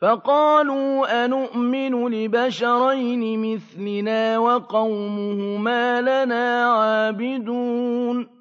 فَقَالُوا أَنُؤْمِنُ لِبَشَرَيْنِ مِثْلِنَا وَقَوْمُهُمَا لَنَا عَابِدُونَ